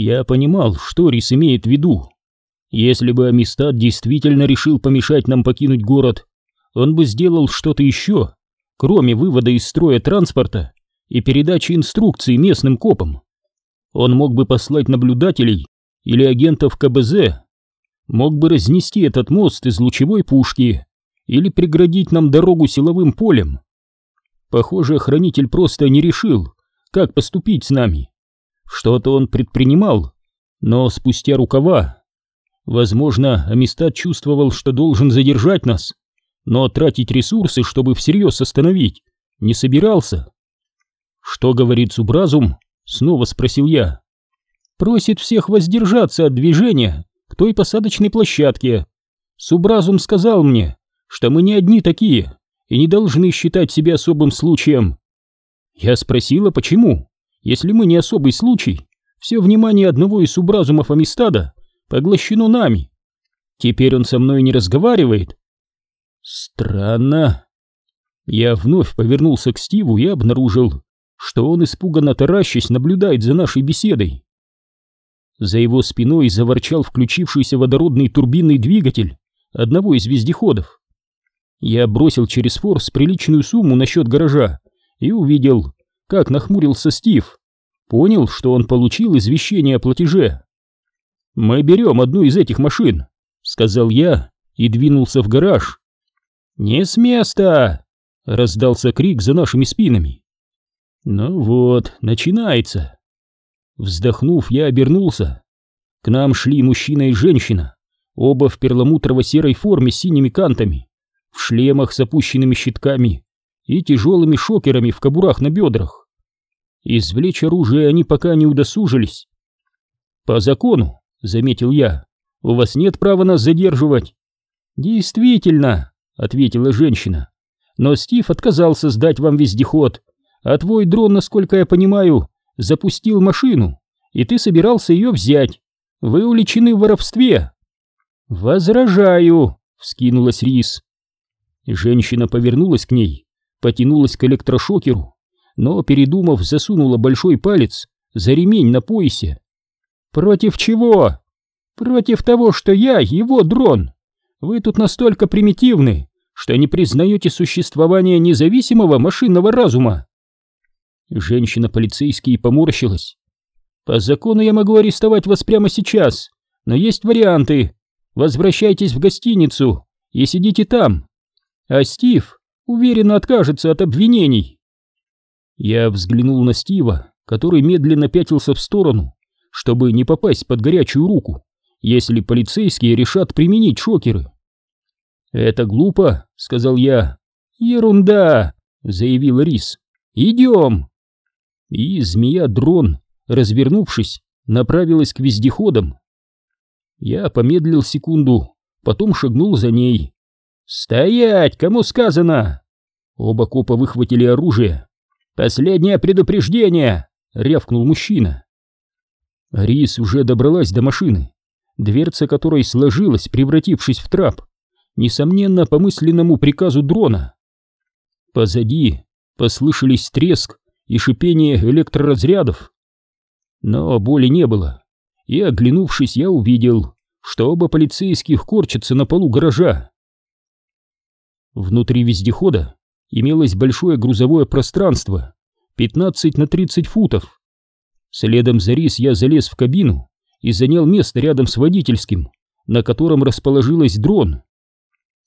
Я понимал, что Рис имеет в виду. Если бы Амистад действительно решил помешать нам покинуть город, он бы сделал что-то еще, кроме вывода из строя транспорта и передачи инструкций местным копам. Он мог бы послать наблюдателей или агентов КБЗ, мог бы разнести этот мост из лучевой пушки или преградить нам дорогу силовым полем. Похоже, охранитель просто не решил, как поступить с нами. Что-то он предпринимал, но спустя рукава. Возможно, Амистад чувствовал, что должен задержать нас, но тратить ресурсы, чтобы всерьез остановить, не собирался. «Что говорит Субразум?» — снова спросил я. «Просит всех воздержаться от движения к той посадочной площадке. Субразум сказал мне, что мы не одни такие и не должны считать себя особым случаем. Я спросила, почему, если мы не особый случай, все внимание одного из субразумов Амистада поглощено нами. Теперь он со мной не разговаривает. Странно. Я вновь повернулся к Стиву и обнаружил, что он испуганно таращась наблюдает за нашей беседой. За его спиной заворчал включившийся водородный турбинный двигатель одного из вездеходов. Я бросил через форс приличную сумму на счет гаража и увидел, как нахмурился Стив. Понял, что он получил извещение о платеже. «Мы берем одну из этих машин», — сказал я и двинулся в гараж. «Не с места!» — раздался крик за нашими спинами. «Ну вот, начинается». Вздохнув, я обернулся. К нам шли мужчина и женщина, оба в перламутрово-серой форме с синими кантами в шлемах с опущенными щитками и тяжелыми шокерами в кобурах на бедрах. Извлечь оружие они пока не удосужились. «По закону», — заметил я, — «у вас нет права нас задерживать». «Действительно», — ответила женщина, — «но Стив отказался сдать вам вездеход, а твой дрон, насколько я понимаю, запустил машину, и ты собирался ее взять. Вы уличены в воровстве». «Возражаю», — вскинулась Рис. Женщина повернулась к ней, потянулась к электрошокеру, но, передумав, засунула большой палец за ремень на поясе. «Против чего?» «Против того, что я его дрон. Вы тут настолько примитивны, что не признаете существование независимого машинного разума». Женщина-полицейский поморщилась. «По закону я могу арестовать вас прямо сейчас, но есть варианты. Возвращайтесь в гостиницу и сидите там, а Стив уверенно откажется от обвинений. Я взглянул на Стива, который медленно пятился в сторону, чтобы не попасть под горячую руку, если полицейские решат применить шокеры. «Это глупо», — сказал я. «Ерунда», — заявил Рис. «Идем». И змея-дрон, развернувшись, направилась к вездеходам. Я помедлил секунду, потом шагнул за ней. «Стоять! Кому сказано?» Оба копа выхватили оружие. «Последнее предупреждение!» — рявкнул мужчина. Рис уже добралась до машины, дверца которой сложилась, превратившись в трап, несомненно, по мысленному приказу дрона. Позади послышались треск и шипение электроразрядов. Но боли не было, и, оглянувшись, я увидел, что оба полицейских корчатся на полу гаража. Внутри вездехода имелось большое грузовое пространство, 15 на 30 футов. Следом за рис я залез в кабину и занял место рядом с водительским, на котором расположилась дрон.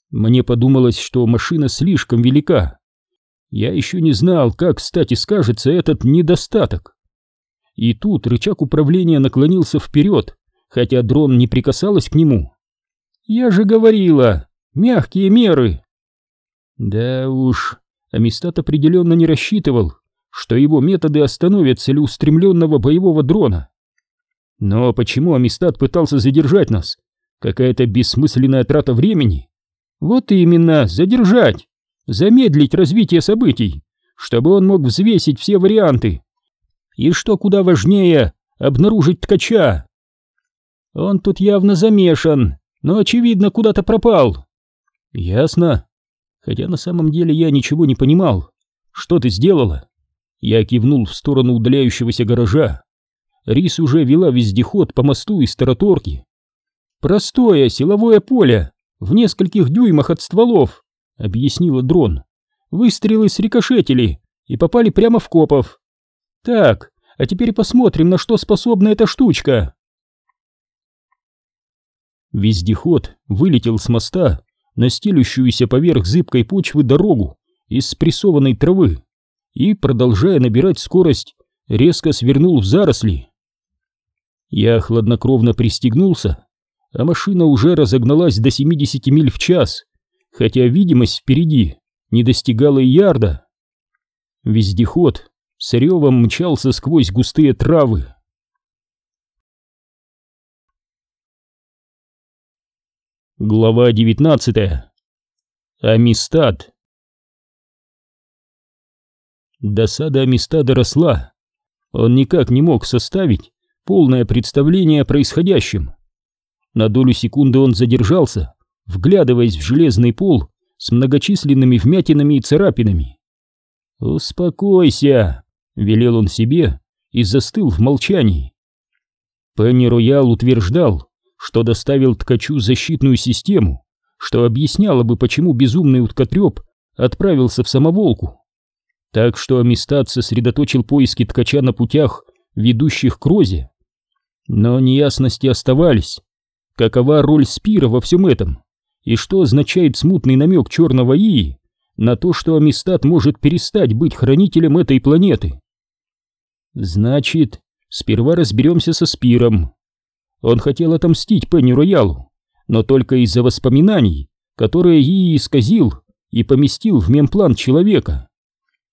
Мне подумалось, что машина слишком велика. Я еще не знал, как, кстати, скажется этот недостаток. И тут рычаг управления наклонился вперед, хотя дрон не прикасалась к нему. «Я же говорила, мягкие меры!» Да уж, Амистад определенно не рассчитывал, что его методы остановят целеустремленного боевого дрона. Но почему Амистад пытался задержать нас? Какая-то бессмысленная трата времени? Вот именно, задержать, замедлить развитие событий, чтобы он мог взвесить все варианты. И что куда важнее, обнаружить ткача. Он тут явно замешан, но очевидно куда-то пропал. Ясно хотя на самом деле я ничего не понимал. Что ты сделала? Я кивнул в сторону удаляющегося гаража. Рис уже вела вездеход по мосту из тараторки. «Простое силовое поле, в нескольких дюймах от стволов», — объяснила дрон. «Выстрелы срикошетили и попали прямо в копов. Так, а теперь посмотрим, на что способна эта штучка». Вездеход вылетел с моста на стелющуюся поверх зыбкой почвы дорогу из спрессованной травы и, продолжая набирать скорость, резко свернул в заросли. Я хладнокровно пристегнулся, а машина уже разогналась до 70 миль в час, хотя видимость впереди не достигала и ярда. Вездеход с ревом мчался сквозь густые травы. Глава 19. Амистад. Досада Амистада росла. Он никак не мог составить полное представление о происходящем. На долю секунды он задержался, вглядываясь в железный пол с многочисленными вмятинами и царапинами. «Успокойся», — велел он себе и застыл в молчании. Пенни Роял утверждал, что доставил ткачу защитную систему, что объясняло бы, почему безумный уткотреп отправился в самоволку. Так что Амистад сосредоточил поиски ткача на путях, ведущих к Розе. Но неясности оставались. Какова роль Спира во всем этом? И что означает смутный намек черного Ии на то, что Амистад может перестать быть хранителем этой планеты? Значит, сперва разберемся со Спиром, он хотел отомстить Пенни Роялу, но только из-за воспоминаний, которые Ии исказил и поместил в мемплан человека.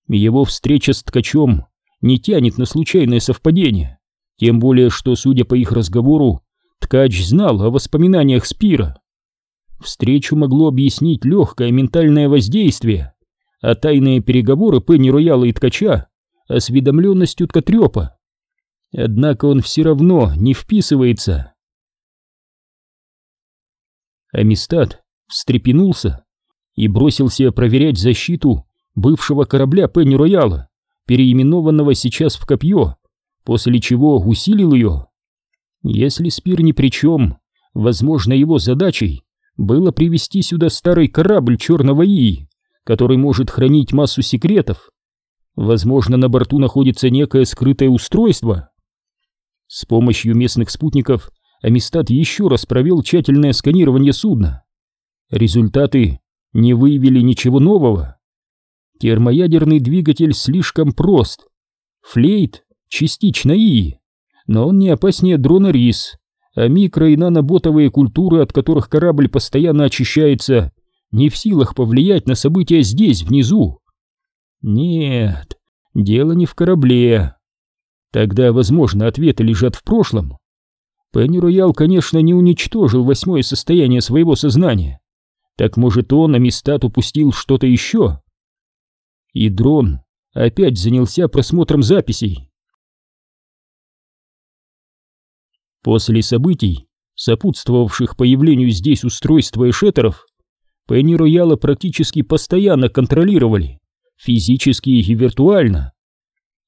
Его встреча с ткачом не тянет на случайное совпадение, тем более что, судя по их разговору, ткач знал о воспоминаниях Спира. Встречу могло объяснить легкое ментальное воздействие, а тайные переговоры Пенни Рояла и ткача — осведомленностью ткатрепа. Однако он все равно не вписывается. Амистад встрепенулся и бросился проверять защиту бывшего корабля Пенни Рояла, переименованного сейчас в копье, после чего усилил ее. Если Спир ни при чем, возможно, его задачей было привести сюда старый корабль Черного Ии, который может хранить массу секретов. Возможно, на борту находится некое скрытое устройство, с помощью местных спутников Амистад еще раз провел тщательное сканирование судна. Результаты не выявили ничего нового. Термоядерный двигатель слишком прост. Флейт частично ИИ, но он не опаснее дрона РИС, а микро- и наноботовые культуры, от которых корабль постоянно очищается, не в силах повлиять на события здесь, внизу. Нет, дело не в корабле. Тогда, возможно, ответы лежат в прошлом. Пенни Роял, конечно, не уничтожил восьмое состояние своего сознания. Так может он, Амистат, упустил что-то еще? И дрон опять занялся просмотром записей. После событий, сопутствовавших появлению здесь устройства эшетеров, Пенни Рояла практически постоянно контролировали, физически и виртуально.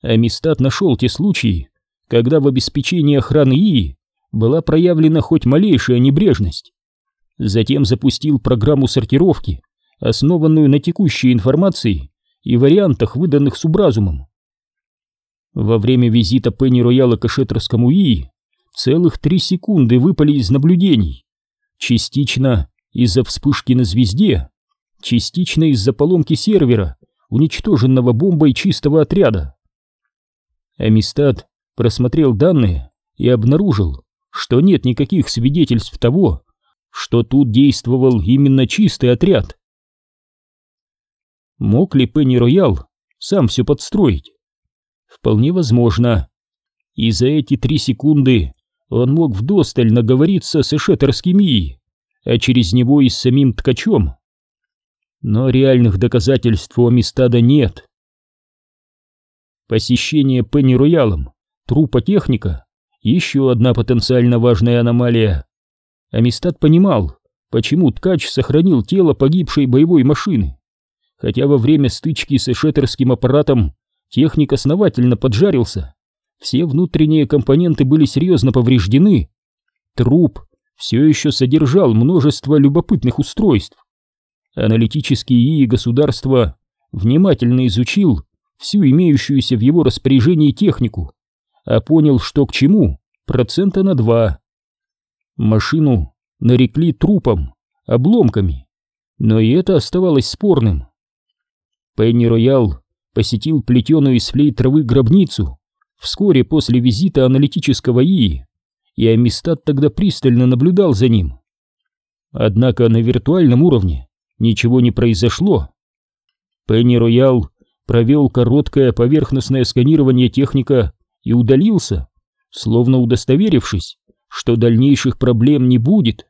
Амистад нашел те случаи, когда в обеспечении охраны ИИ была проявлена хоть малейшая небрежность. Затем запустил программу сортировки, основанную на текущей информации и вариантах, выданных субразумом. Во время визита Пенни Рояла к Эшетерскому ИИ целых три секунды выпали из наблюдений. Частично из-за вспышки на звезде, частично из-за поломки сервера, уничтоженного бомбой чистого отряда. Амистад просмотрел данные и обнаружил, что нет никаких свидетельств того, что тут действовал именно чистый отряд. Мог ли Пенни Роял сам все подстроить? Вполне возможно. И за эти три секунды он мог вдосталь наговориться с эшетерским И, а через него и с самим ткачом. Но реальных доказательств у Амистада нет. Посещение Пенни Роялом, трупа техника, еще одна потенциально важная аномалия. Амистад понимал, почему ткач сохранил тело погибшей боевой машины. Хотя во время стычки с эшетерским аппаратом техник основательно поджарился, все внутренние компоненты были серьезно повреждены, труп все еще содержал множество любопытных устройств. Аналитический ИИ государства внимательно изучил всю имеющуюся в его распоряжении технику, а понял, что к чему, процента на два. Машину нарекли трупом, обломками, но и это оставалось спорным. Пенни Роял посетил плетеную из флей травы гробницу вскоре после визита аналитического ИИ, и Амистад тогда пристально наблюдал за ним. Однако на виртуальном уровне ничего не произошло. Пенни Роял провел короткое поверхностное сканирование техника и удалился, словно удостоверившись, что дальнейших проблем не будет.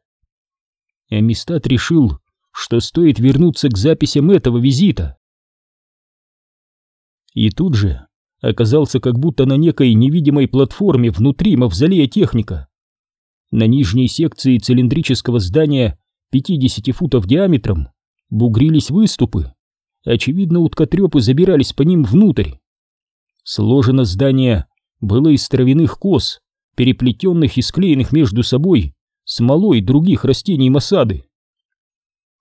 Амистад решил, что стоит вернуться к записям этого визита. И тут же оказался как будто на некой невидимой платформе внутри мавзолея техника. На нижней секции цилиндрического здания 50 футов диаметром бугрились выступы. Очевидно, уткотрепы забирались по ним внутрь. Сложено здание было из травяных кос, переплетенных и склеенных между собой смолой других растений масады.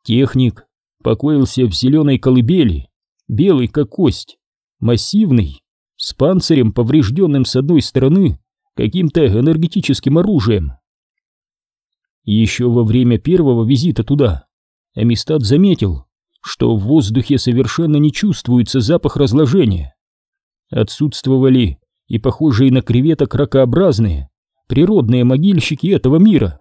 Техник покоился в зеленой колыбели, белый как кость, массивный, с панцирем, поврежденным с одной стороны каким-то энергетическим оружием. Еще во время первого визита туда Амистад заметил, что в воздухе совершенно не чувствуется запах разложения. Отсутствовали и похожие на креветок ракообразные, природные могильщики этого мира.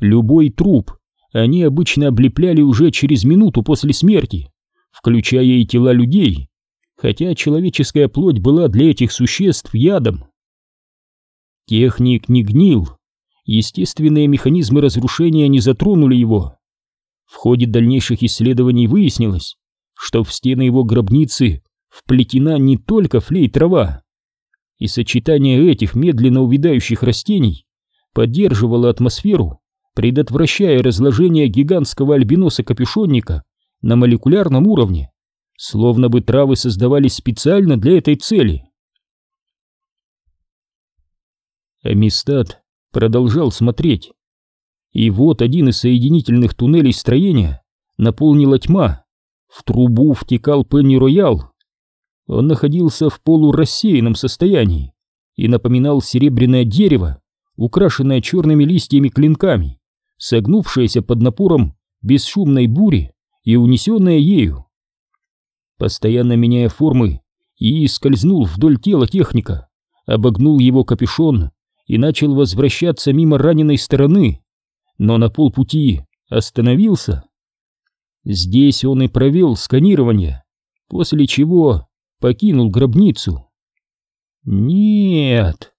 Любой труп они обычно облепляли уже через минуту после смерти, включая и тела людей, хотя человеческая плоть была для этих существ ядом. Техник не гнил, естественные механизмы разрушения не затронули его. В ходе дальнейших исследований выяснилось, что в стены его гробницы вплетена не только флей-трава, и сочетание этих медленно увядающих растений поддерживало атмосферу, предотвращая разложение гигантского альбиноса-капюшонника на молекулярном уровне словно бы травы создавались специально для этой цели. Амистад продолжал смотреть. И вот один из соединительных туннелей строения наполнила тьма. В трубу втекал Пенни Роял. Он находился в полурассеянном состоянии и напоминал серебряное дерево, украшенное черными листьями-клинками, согнувшееся под напором бесшумной бури и унесенное ею. Постоянно меняя формы, и скользнул вдоль тела техника, обогнул его капюшон и начал возвращаться мимо раненой стороны, но на полпути остановился. Здесь он и провел сканирование, после чего покинул гробницу. Нет.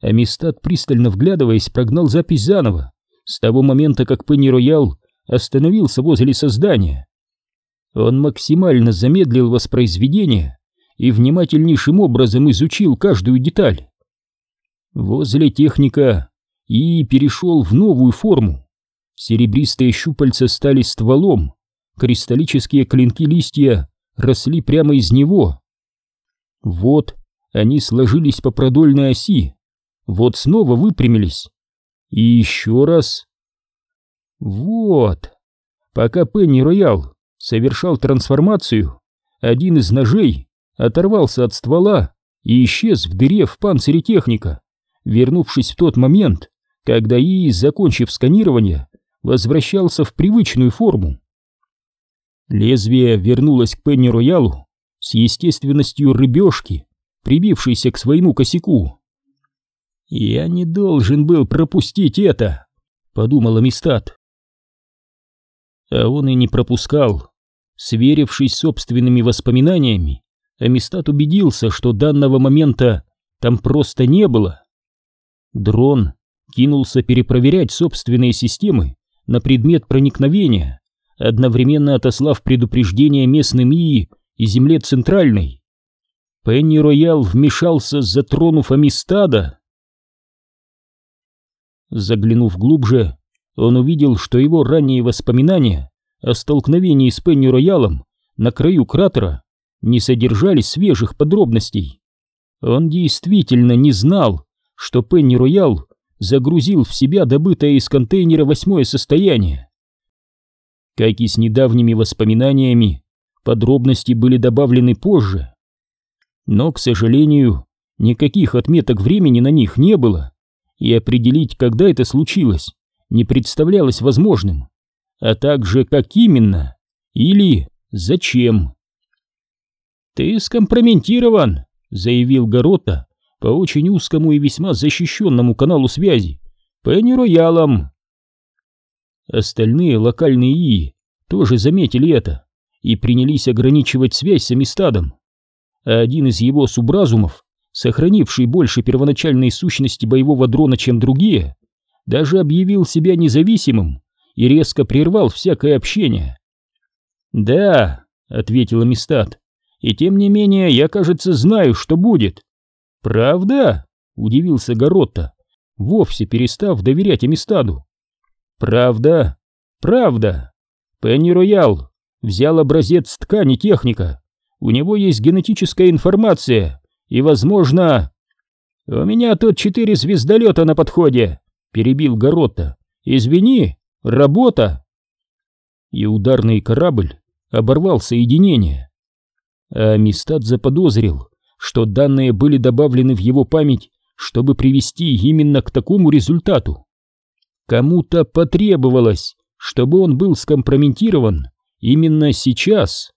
Амистад, пристально вглядываясь, прогнал запись заново, с того момента, как Пенни Роял остановился возле создания. Он максимально замедлил воспроизведение и внимательнейшим образом изучил каждую деталь. Возле техника и перешел в новую форму. Серебристые щупальца стали стволом, кристаллические клинки листья росли прямо из него. Вот они сложились по продольной оси, вот снова выпрямились. И еще раз. Вот. Пока Пенни Роял совершал трансформацию, один из ножей оторвался от ствола и исчез в дыре в панцире техника, вернувшись в тот момент, когда ИИ, закончив сканирование, возвращался в привычную форму. Лезвие вернулось к Пенни Роялу с естественностью рыбешки, прибившейся к своему косяку. «Я не должен был пропустить это», — подумала Мистат. А он и не пропускал. Сверившись собственными воспоминаниями, Амистат убедился, что данного момента там просто не было. Дрон кинулся перепроверять собственные системы на предмет проникновения, одновременно отослав предупреждение местным ИИ и земле центральной. Пенни Роял вмешался, затронув Амистада. Заглянув глубже, он увидел, что его ранние воспоминания о столкновении с Пенни Роялом на краю кратера не содержали свежих подробностей. Он действительно не знал, что Пенни Роял загрузил в себя добытое из контейнера восьмое состояние. Как и с недавними воспоминаниями, подробности были добавлены позже. Но, к сожалению, никаких отметок времени на них не было, и определить, когда это случилось, не представлялось возможным, а также как именно или зачем. «Ты скомпрометирован», — заявил Горота по очень узкому и весьма защищенному каналу связи, Пенни Роялом. Остальные локальные ИИ тоже заметили это и принялись ограничивать связь с Амистадом. А один из его субразумов, сохранивший больше первоначальной сущности боевого дрона, чем другие, даже объявил себя независимым и резко прервал всякое общение. «Да», — ответил Амистад, — «и тем не менее я, кажется, знаю, что будет». «Правда?» — удивился Горотта, вовсе перестав доверять Амистаду. Правда, правда. Пенни Роял взял образец ткани техника. У него есть генетическая информация, и, возможно... «У меня тут четыре звездолета на подходе», — перебил Горотта. «Извини, работа». И ударный корабль оборвал соединение. А Мистад заподозрил, что данные были добавлены в его память, чтобы привести именно к такому результату. Кому-то потребовалось, чтобы он был скомпрометирован именно сейчас.